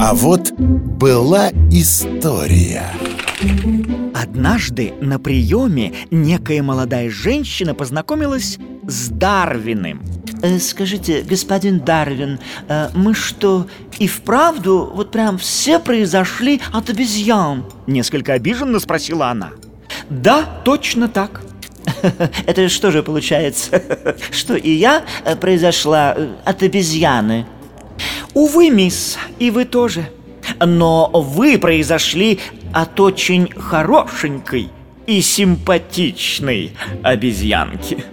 А вот была история. Однажды на приеме некая молодая женщина познакомилась с Дарвиным. Э, Скажите, господин Дарвин, э, мы что, и вправду вот прям все произошли от обезьян? Несколько обиженно спросила она. Да, точно так. Это что же получается, что и я э, произошла от обезьяны? Увы, мисс, и вы тоже. Но вы произошли от очень хорошенькой и симпатичной обезьянки